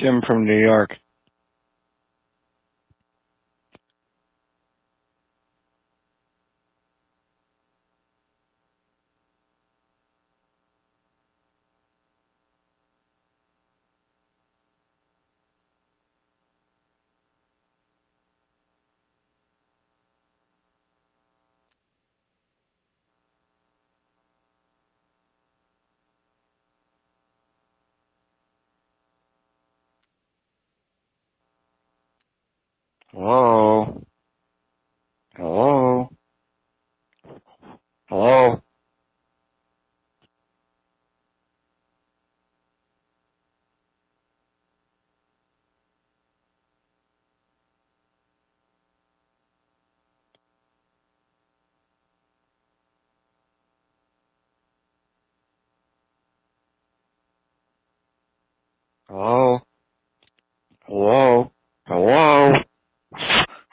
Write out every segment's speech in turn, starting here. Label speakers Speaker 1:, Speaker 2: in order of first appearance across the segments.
Speaker 1: Jim from New York. Hello? Hello? Hello? Hello? Hello? Hello?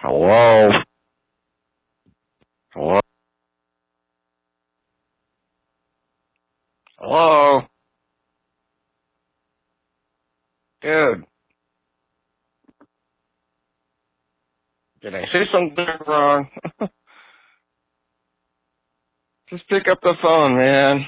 Speaker 1: Hello? Hello? Hello? Dude. Did I say something wrong? Just pick up the phone, man.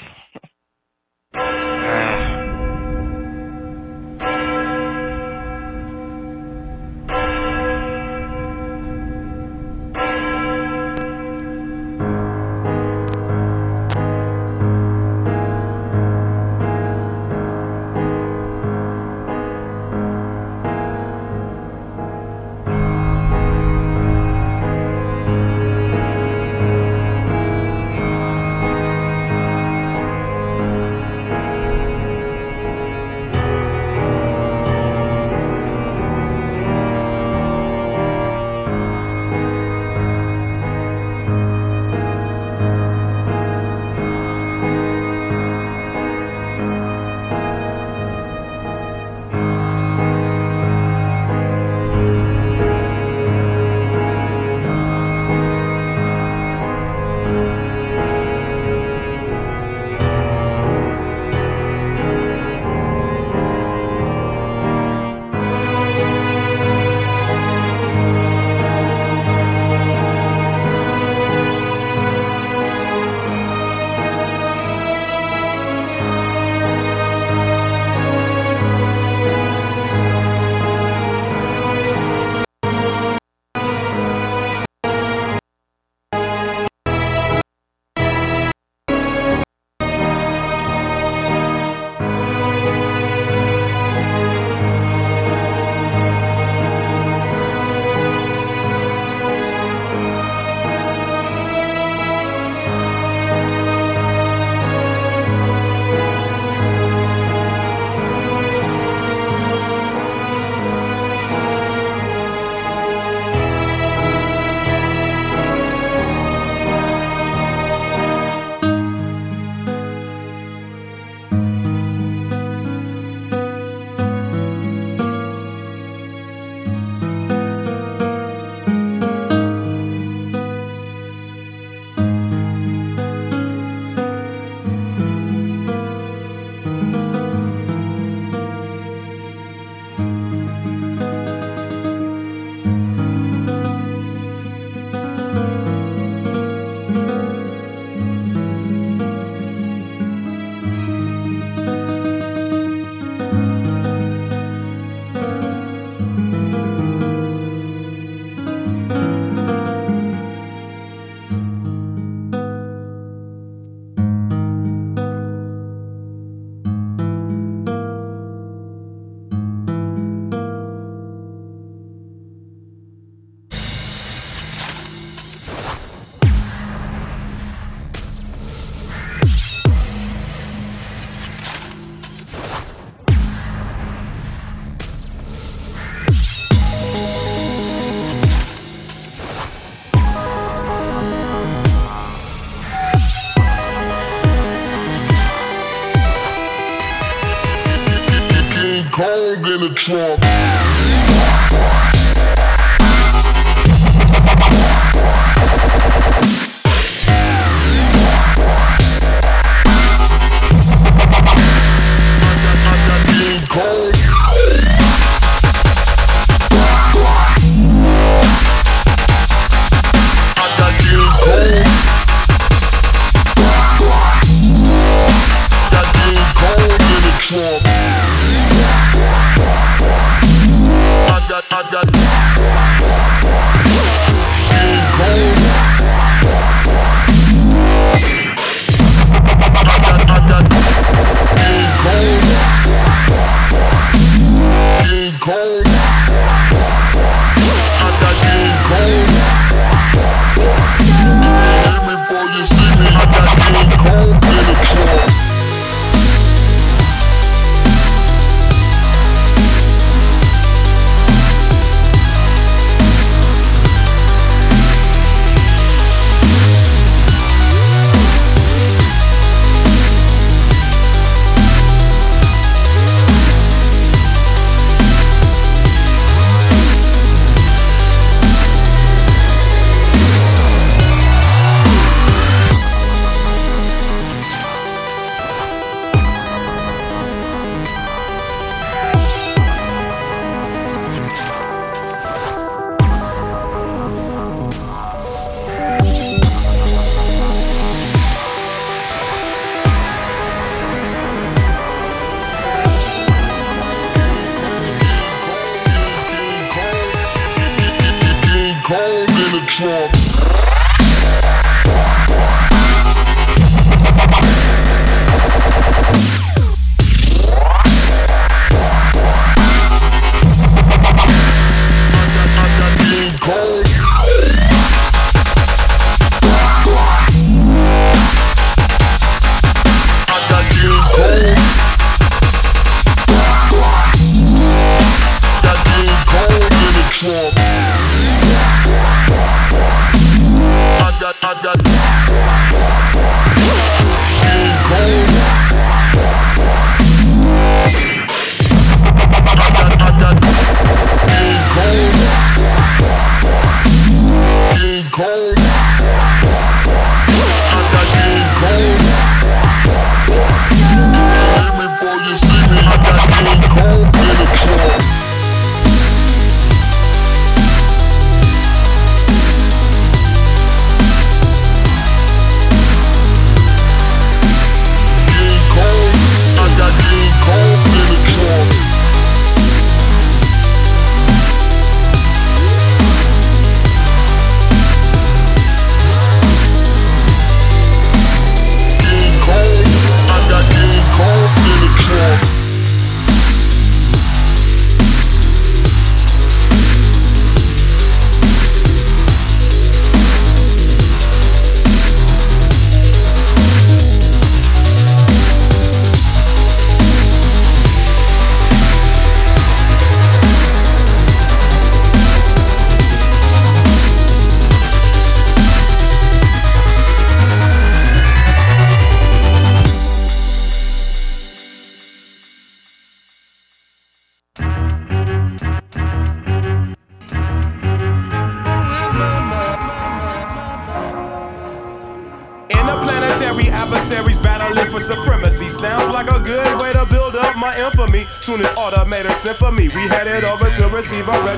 Speaker 2: Kong in the trunk.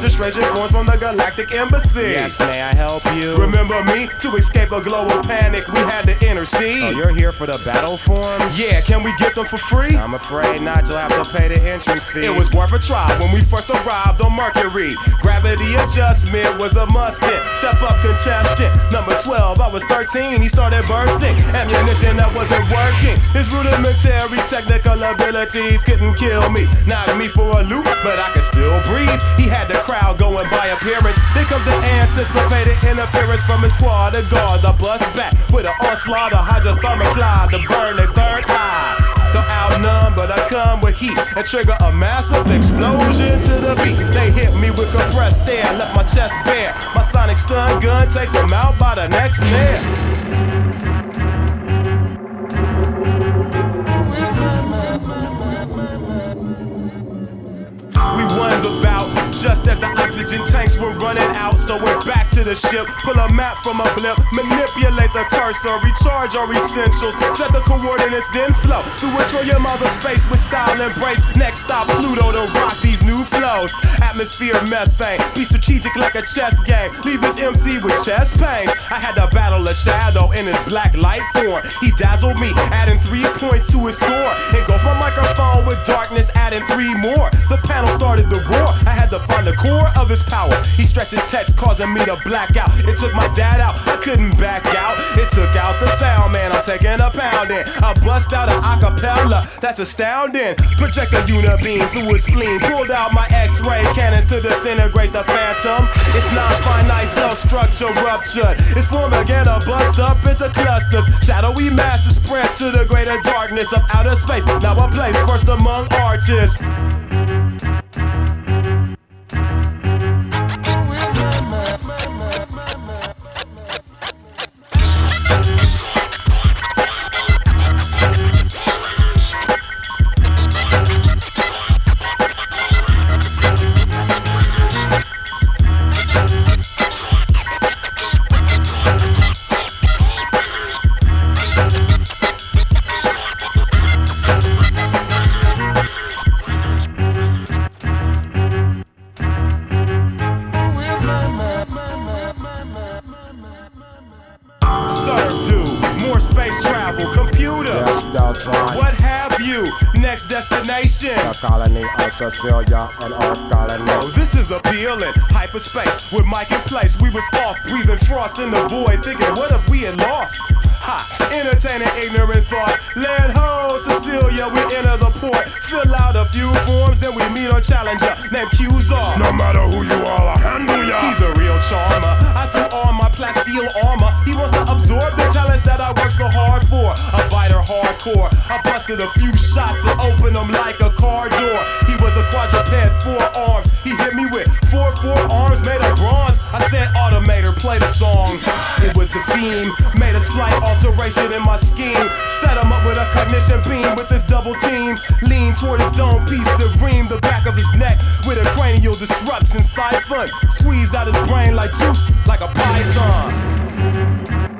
Speaker 3: Registration forms from the Galactic Embassy.
Speaker 4: Yes, may I help you?
Speaker 3: Remember me? To escape a global panic, we had to intercede.
Speaker 4: Oh, you're here for the battle forms?
Speaker 3: Yeah, can we get them for free?
Speaker 4: I'm afraid not. You'll have to pay the entrance fee.
Speaker 3: It was worth a try when we first arrived on Mercury. Gravity adjustment was a must Step up contestant. Number 12, I was 13. He started bursting. Ammunition that wasn't working. His rudimentary technical abilities couldn't kill me. Knocked me for a loop, but I could still breathe. He had the crowd going by appearance. Then comes the anticipated interference from his squad of guards. I bust back with an onslaught of hydrothermic cloud to burn the third eye. Don't outnumb, but I come with heat and trigger a massive explosion to the beat. They hit me with compressed air, left my chest bare. My sonic stun gun takes them out by the next snare. Pull a map from a blip, manipulate the cursor, recharge our essentials, set the coordinates, then flow through a trillion miles of space with style embrace. Next stop, Pluto to rock these new flows. Atmosphere methane, be strategic like a chess game. Leave his MC with chest pains. I had to battle a shadow in his black light form. He dazzled me, adding three points to his score. Engulfed my microphone with darkness, adding three more. The panel started to roar. I had to find the core of his power. He stretches text, causing me to black out. It took my dad out, I couldn't back out. It took out the sound, man. I'm taking a pounding. I bust out an acapella, that's astounding. Project a unibeam through his spleen. Pulled out my X-ray cannons to disintegrate the phantom. It's not finite cell structure ruptured. It's forming again, a bust up into clusters. Shadowy masses spread to the greater darkness of outer space. Now I place first among artists. It was the theme. Made a slight alteration in my scheme. Set him up with a cognition beam with his double team. Lean toward his dome piece, serene the back of his neck with a cranial disruption. Siphon squeezed out his brain like juice, like a python.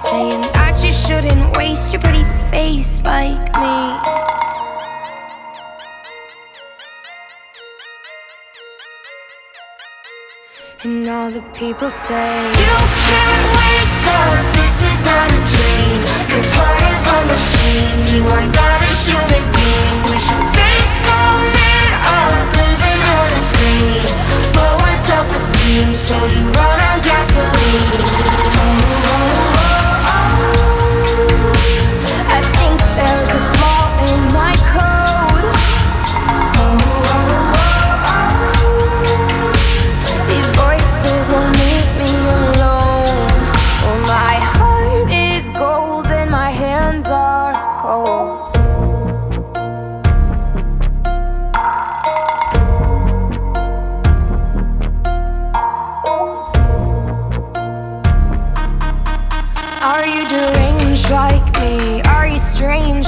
Speaker 5: saying that you shouldn't waste your pretty face like me. And all the people say You can't wake up, this is not a dream. You're part of my machine, you are not a human being. We should face all men up, living on a screen. Lower self-esteem, so you run on gasoline. oh. I think there's a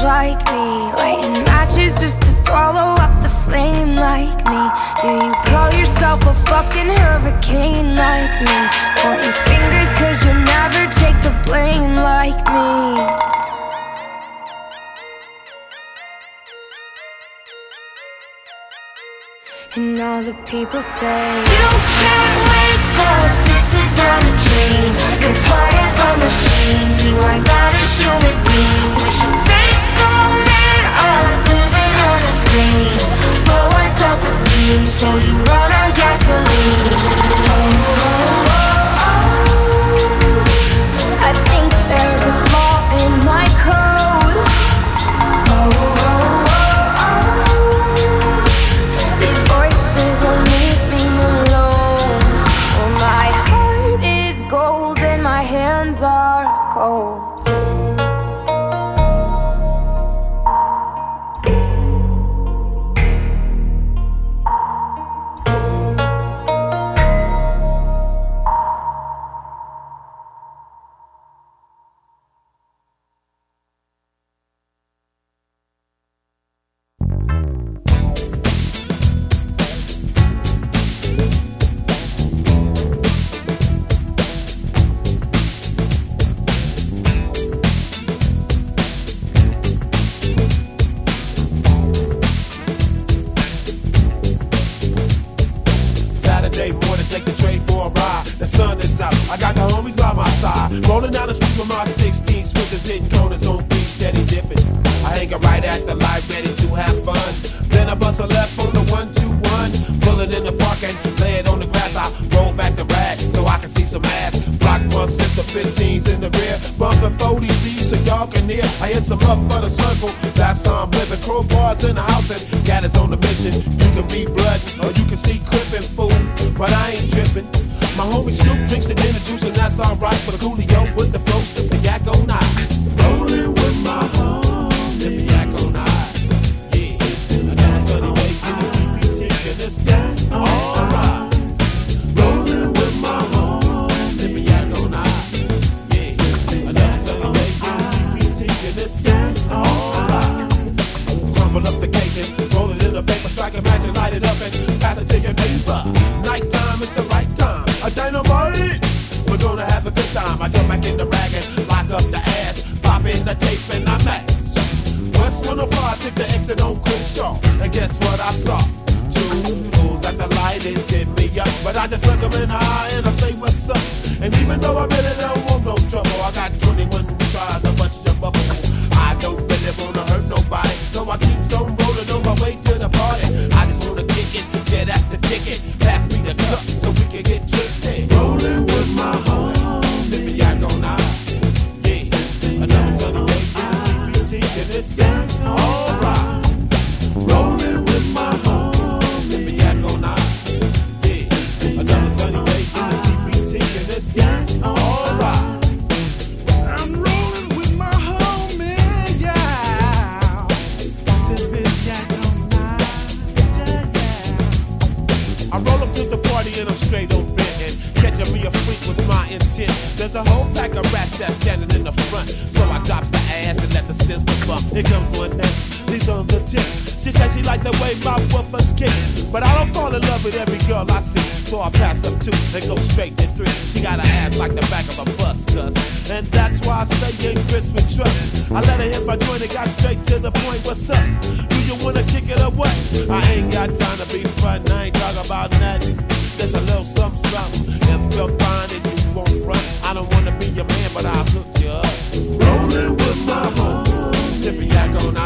Speaker 5: like me. Lighting matches just to swallow up the flame like me. Do you call yourself a fucking hurricane like me? Pointing fingers cause you never take the blame like me. And all the people say You can't wake up, this is not a dream. You're part of a machine, you are not a human being so you run on gasoline. Oh.
Speaker 6: the tape and I match. West 105 took the exit on Crenshaw. And guess what I saw? Two fools that the light is hit me up. But I just look them in the eye and I say what's up. And even though I really don't want no trouble, I got every girl I see. So I pass up two and go straight to three. She got an ass like the back of a bus, cuz. And that's why I say ain't fits with trust. I let her hit my joint and got straight to the point. What's up? Do you wanna kick it or what? I ain't got time to be fun. I ain't talking about nothing. Just a little something, something. If you're fine and you won't run, I don't wanna be your man, but I'll hook you up. Rolling with my home, sipping yak on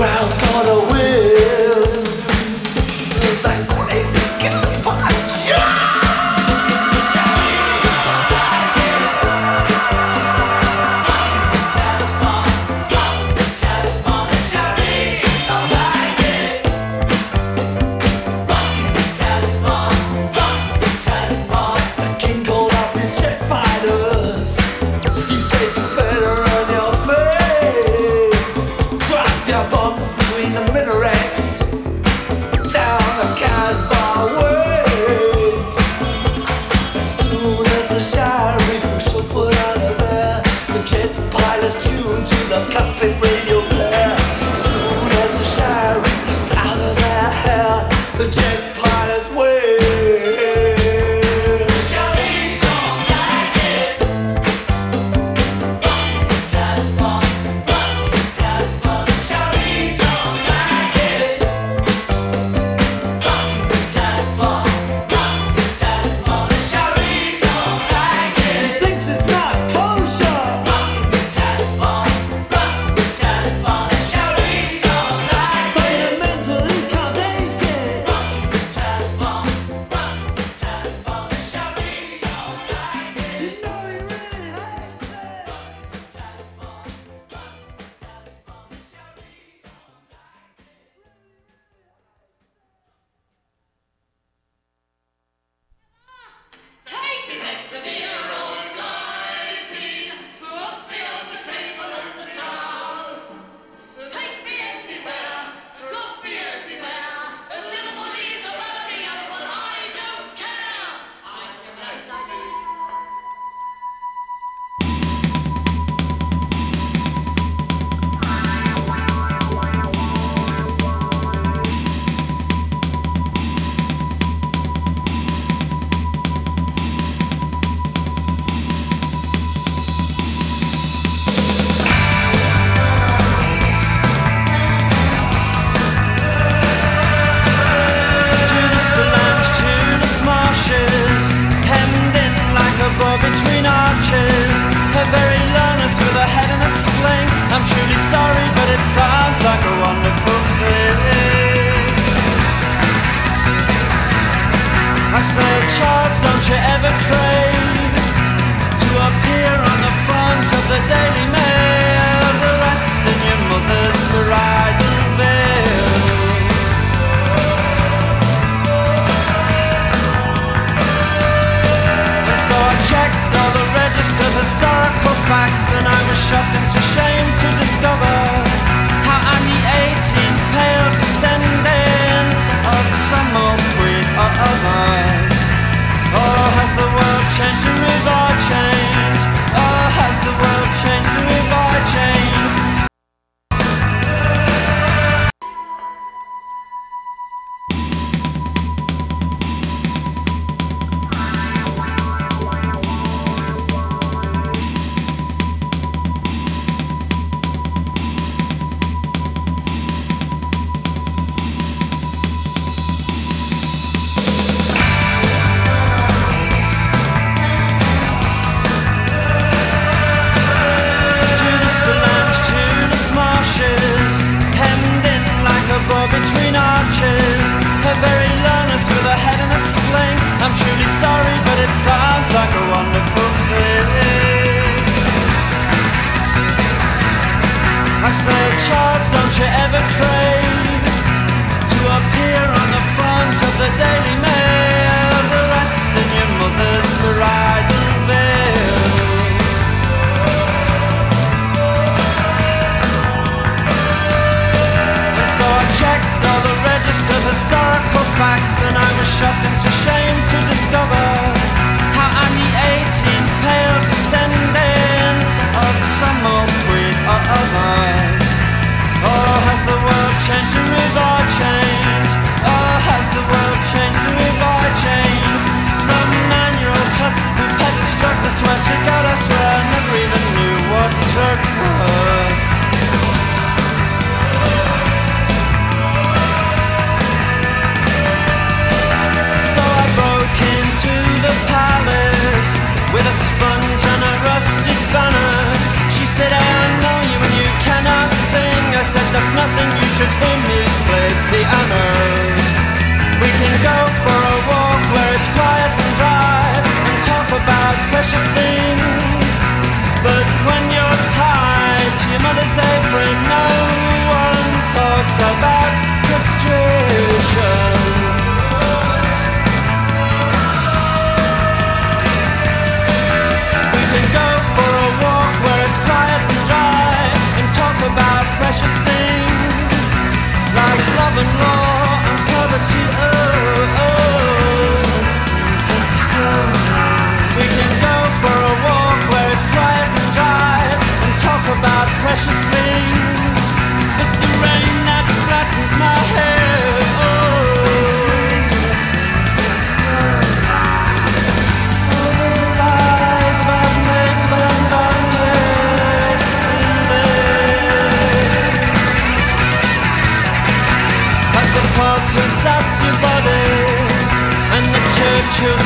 Speaker 6: crowd.
Speaker 7: I say, Charles, don't you ever crave to appear on the front of the Daily Mail, the rest in your mother's bridal veil? And so I checked all the registered historical facts, and I was shocked into shame to discover how I'm the 18th pale descendant of some old or other. Oh, has the world changed? The river changed. Oh, has the world changed? The river changed. Some nine-year-old chap who peddles drugs, I swear to God, I swear, I never even knew what drugs were. I into the palace should love law